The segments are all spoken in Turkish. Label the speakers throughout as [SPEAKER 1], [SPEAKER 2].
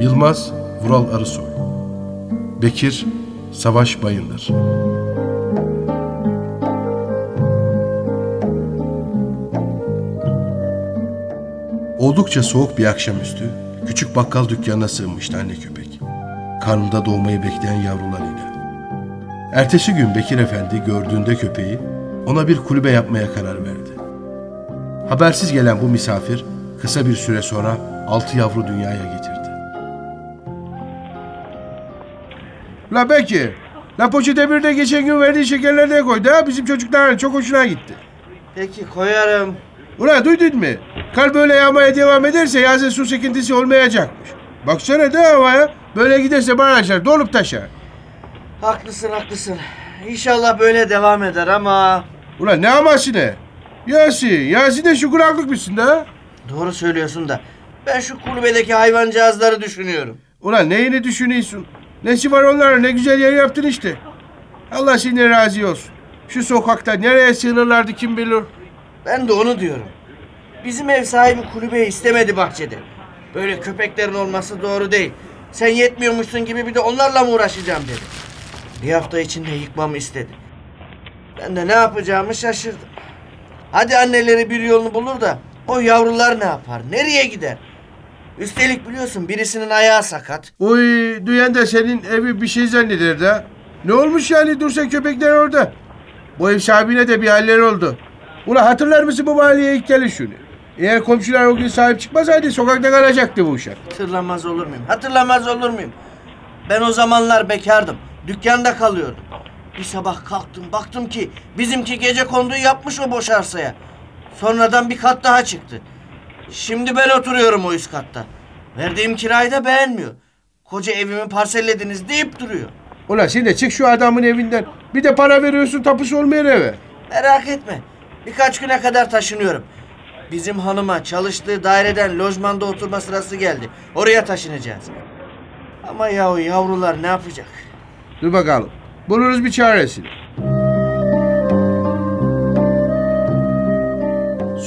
[SPEAKER 1] Yılmaz Vural Arısoy Bekir Savaş Bayındır Oldukça soğuk bir akşamüstü küçük bakkal dükkanına sığınmıştı anne köpek. Karnında doğmayı bekleyen yavrularıyla. Ertesi gün Bekir Efendi gördüğünde köpeği ona bir kulübe yapmaya karar verdi. Habersiz gelen bu misafir kısa bir süre sonra altı yavru dünyaya getirdi. La Bekir, La Poçete bir de geçen gün verdiği şekerleri de koydu ha bizim çocukların çok hoşuna gitti.
[SPEAKER 2] Peki koyarım.
[SPEAKER 1] Ulan duydun mu? Kar böyle yağmaya devam ederse yazın su sekintisi olmayacakmış. Baksana da havaya. Böyle giderse barajlar dolup taşar.
[SPEAKER 2] Haklısın haklısın. İnşallah böyle devam eder ama...
[SPEAKER 1] Ulan ne aması ne? Yasin, Yasin de şükranlık mısın da?
[SPEAKER 2] Doğru söylüyorsun da. Ben şu kulübedeki hayvancağızları düşünüyorum.
[SPEAKER 1] Ulan neyini düşünüyorsun? Nesi var onlara ne güzel yer yaptın işte. Allah seni razı olsun. Şu sokakta nereye sığınırlardı kim bilir.
[SPEAKER 2] Ben de onu diyorum. Bizim ev sahibi kulübeyi istemedi bahçede. Böyle köpeklerin olması doğru değil. Sen yetmiyormuşsun gibi bir de onlarla mı uğraşacağım dedi. Bir hafta içinde yıkmamı istedi. Ben de ne yapacağımı şaşırdım. Hadi anneleri bir yolunu bulur da o yavrular ne yapar? Nereye gider? Üstelik biliyorsun birisinin ayağı sakat.
[SPEAKER 1] Oy duyan da senin evi bir şey zanneder de. Ne olmuş yani dursa köpekler orada. Bu ev sahibine de bir haller oldu. Ulan hatırlar mısın bu mahalleye ilk gelişini? Eğer komşular o gün sahip çıkmasaydı sokakta kalacaktı bu uşak.
[SPEAKER 2] Hatırlamaz olur muyum? Hatırlamaz olur muyum? Ben o zamanlar bekardım. Dükkanda kalıyordum. Bir sabah kalktım baktım ki bizimki gece konduyu yapmış o boş arsaya. Sonradan bir kat daha çıktı. Şimdi ben oturuyorum o üst katta. Verdiğim kirayı da beğenmiyor. Koca evimi parsellediniz deyip duruyor.
[SPEAKER 1] Ulan sen de çık şu adamın evinden. Bir de para veriyorsun tapusu olmayan eve.
[SPEAKER 2] Merak etme. Birkaç güne kadar taşınıyorum. Bizim hanıma çalıştığı daireden lojmanda oturma sırası geldi. Oraya taşınacağız. Ama ya o yavrular ne yapacak?
[SPEAKER 1] Dur bakalım. Buluruz bir çaresini.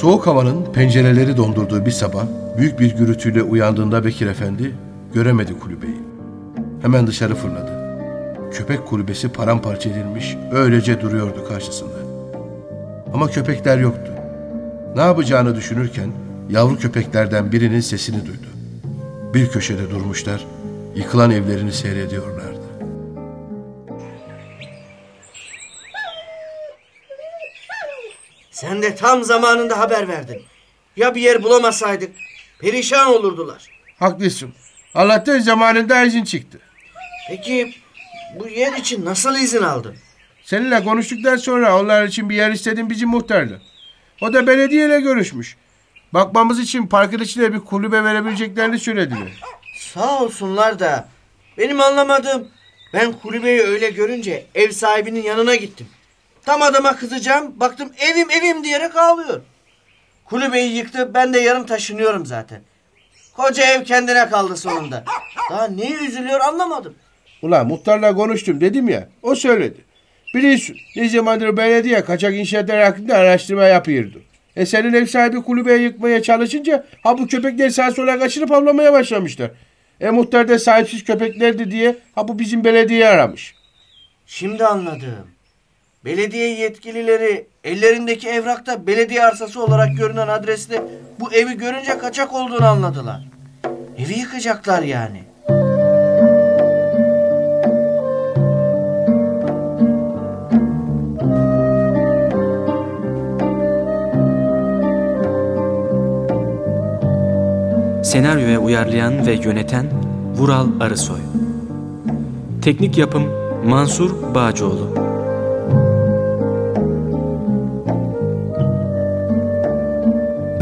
[SPEAKER 1] Soğuk havanın pencereleri dondurduğu bir sabah büyük bir gürültüyle uyandığında Bekir Efendi göremedi kulübeyi. Hemen dışarı fırladı. Köpek kulübesi paramparça edilmiş, öylece duruyordu karşısında. Ama köpekler yoktu. Ne yapacağını düşünürken yavru köpeklerden birinin sesini duydu. Bir köşede durmuşlar, yıkılan evlerini seyrediyorlardı.
[SPEAKER 2] Sen de tam zamanında haber verdin. Ya bir yer bulamasaydık perişan olurdular.
[SPEAKER 1] Haklısın. Allah'tan zamanında izin çıktı.
[SPEAKER 2] Peki bu yer için nasıl izin aldın?
[SPEAKER 1] Seninle konuştuktan sonra onlar için bir yer istedim bizim muhtarla. O da belediyeyle görüşmüş. Bakmamız için parkın içine bir kulübe verebileceklerini söylediler.
[SPEAKER 2] Sağ olsunlar da benim anlamadığım ben kulübeyi öyle görünce ev sahibinin yanına gittim. Tam adama kızacağım baktım evim evim diyerek ağlıyor. Kulübeyi yıktı ben de yarın taşınıyorum zaten. Koca ev kendine kaldı sonunda. Daha niye üzülüyor anlamadım.
[SPEAKER 1] Ulan muhtarla konuştum dedim ya. O söyledi. Biliyorsun ne zamandır belediye kaçak inşaatlar hakkında araştırma yapıyordu. E senin ev sahibi kulübeyi yıkmaya çalışınca ha bu köpekler sağa sola kaçırıp avlamaya başlamışlar. E muhtar da sahipsiz köpeklerdi diye ha bu bizim belediye aramış.
[SPEAKER 2] Şimdi anladım. Belediye yetkilileri ellerindeki evrakta belediye arsası olarak görünen adreste bu evi görünce kaçak olduğunu anladılar. Evi yıkacaklar yani.
[SPEAKER 3] Senaryoya uyarlayan ve yöneten Vural Arısoy Teknik yapım Mansur Bağcıoğlu